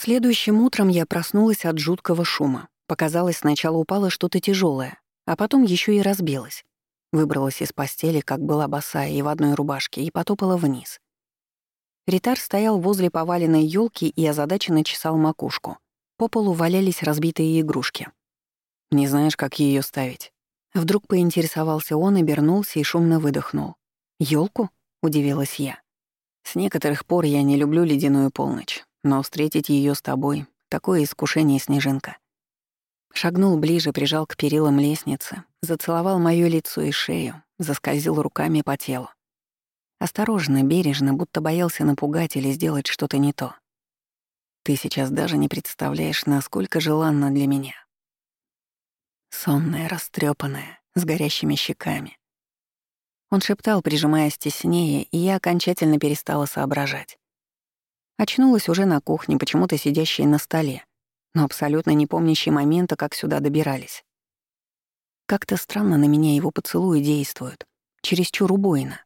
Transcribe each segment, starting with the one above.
Следующим утром я проснулась от жуткого шума. Показалось, сначала упало что-то тяжелое, а потом еще и разбилось. Выбралась из постели, как была босая и в одной рубашке, и потопала вниз. Ритар стоял возле поваленной елки и озадаченно чесал макушку. По полу валялись разбитые игрушки. «Не знаешь, как ее ставить?» Вдруг поинтересовался он, обернулся и шумно выдохнул. Елку? удивилась я. «С некоторых пор я не люблю ледяную полночь, но встретить ее с тобой — такое искушение, Снежинка». Шагнул ближе, прижал к перилам лестницы, зацеловал моё лицо и шею, заскользил руками по телу. Осторожно, бережно, будто боялся напугать или сделать что-то не то. Ты сейчас даже не представляешь, насколько желанна для меня. Сонная, растрепанная, с горящими щеками. Он шептал, прижимаясь теснее, и я окончательно перестала соображать. Очнулась уже на кухне, почему-то сидящей на столе, но абсолютно не помнящей момента, как сюда добирались. Как-то странно на меня его поцелуи действуют, чересчур убойно.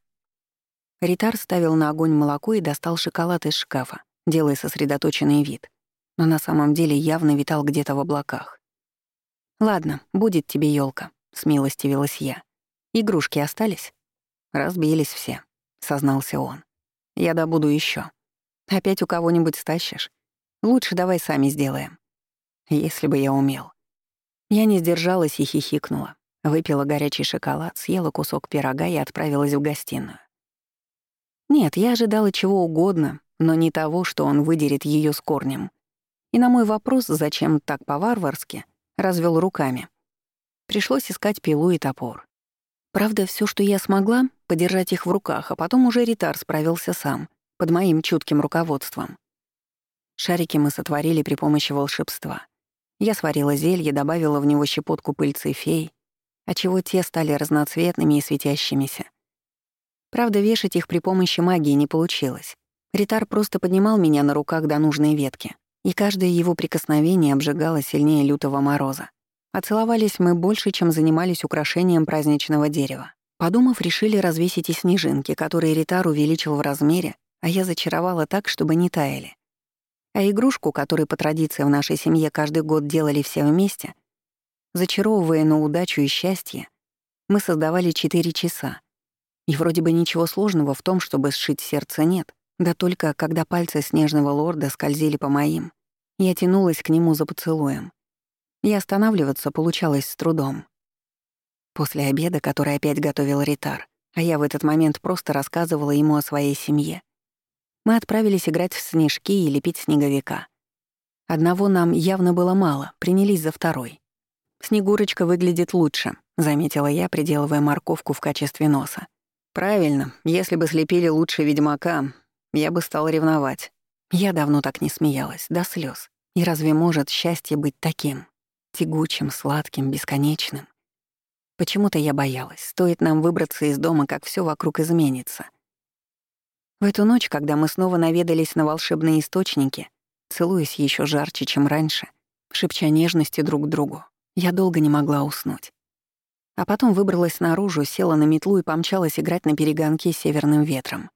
Ритар ставил на огонь молоко и достал шоколад из шкафа, делая сосредоточенный вид, но на самом деле явно витал где-то в облаках. «Ладно, будет тебе елка, смилостивилась я. «Игрушки остались?» «Разбились все», — сознался он. «Я добуду еще. Опять у кого-нибудь стащишь? Лучше давай сами сделаем». Если бы я умел. Я не сдержалась и хихикнула. Выпила горячий шоколад, съела кусок пирога и отправилась в гостиную. Нет, я ожидала чего угодно, но не того, что он выдерет ее с корнем. И на мой вопрос, зачем так по-варварски, развел руками. Пришлось искать пилу и топор. Правда, все, что я смогла, подержать их в руках, а потом уже Ритар справился сам, под моим чутким руководством. Шарики мы сотворили при помощи волшебства. Я сварила зелье, добавила в него щепотку пыльцы фей, отчего те стали разноцветными и светящимися. Правда, вешать их при помощи магии не получилось. Ритар просто поднимал меня на руках до нужной ветки, и каждое его прикосновение обжигало сильнее лютого мороза. А целовались мы больше, чем занимались украшением праздничного дерева. Подумав, решили развесить и снежинки, которые Ритар увеличил в размере, а я зачаровала так, чтобы не таяли. А игрушку, которую по традиции в нашей семье каждый год делали все вместе, зачаровывая на удачу и счастье, мы создавали четыре часа — и вроде бы ничего сложного в том, чтобы сшить сердце, нет. Да только когда пальцы снежного лорда скользили по моим, я тянулась к нему за поцелуем. И останавливаться получалось с трудом. После обеда, который опять готовил Ритар, а я в этот момент просто рассказывала ему о своей семье, мы отправились играть в снежки и лепить снеговика. Одного нам явно было мало, принялись за второй. «Снегурочка выглядит лучше», — заметила я, приделывая морковку в качестве носа. Правильно, если бы слепили лучше ведьмака, я бы стал ревновать. Я давно так не смеялась, до слез. И разве может счастье быть таким? Тягучим, сладким, бесконечным? Почему-то я боялась. Стоит нам выбраться из дома, как все вокруг изменится. В эту ночь, когда мы снова наведались на волшебные источники, целуясь еще жарче, чем раньше, шепча нежности друг к другу, я долго не могла уснуть. А потом выбралась наружу, села на метлу и помчалась играть на перегонке с северным ветром.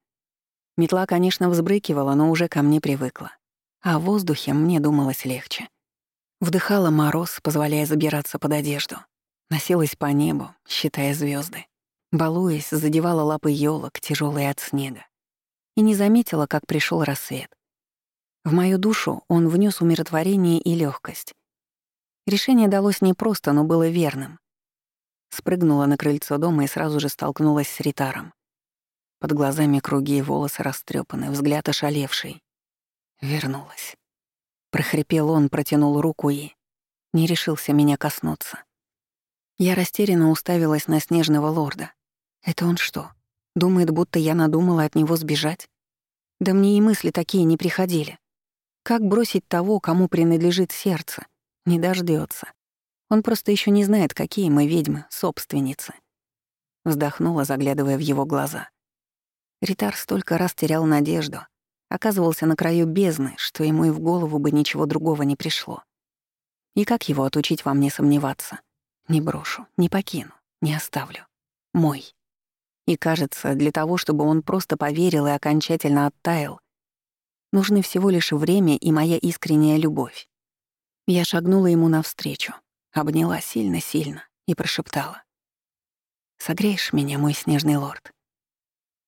Метла, конечно, взбрыкивала, но уже ко мне привыкла. А в воздухе мне думалось легче. Вдыхала мороз, позволяя забираться под одежду. Носилась по небу, считая звезды. Балуясь, задевала лапы елок, тяжелые от снега. И не заметила, как пришел рассвет. В мою душу он внес умиротворение и легкость. Решение далось непросто, но было верным. Спрыгнула на крыльцо дома и сразу же столкнулась с Ритаром. Под глазами круги, волосы растрепаны, взгляд ошалевший. Вернулась. Прохрипел он, протянул руку и... Не решился меня коснуться. Я растерянно уставилась на снежного лорда. Это он что, думает, будто я надумала от него сбежать? Да мне и мысли такие не приходили. Как бросить того, кому принадлежит сердце? Не дождется. Он просто еще не знает, какие мы ведьмы, собственницы. Вздохнула, заглядывая в его глаза. Ритар столько раз терял надежду, оказывался на краю бездны, что ему и в голову бы ничего другого не пришло. И как его отучить во мне сомневаться? Не брошу, не покину, не оставлю. Мой. И кажется, для того, чтобы он просто поверил и окончательно оттаял, Нужны всего лишь время и моя искренняя любовь. Я шагнула ему навстречу, обняла сильно-сильно и прошептала. «Согреешь меня, мой снежный лорд?»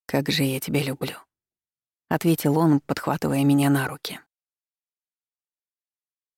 «Как же я тебя люблю», — ответил он, подхватывая меня на руки.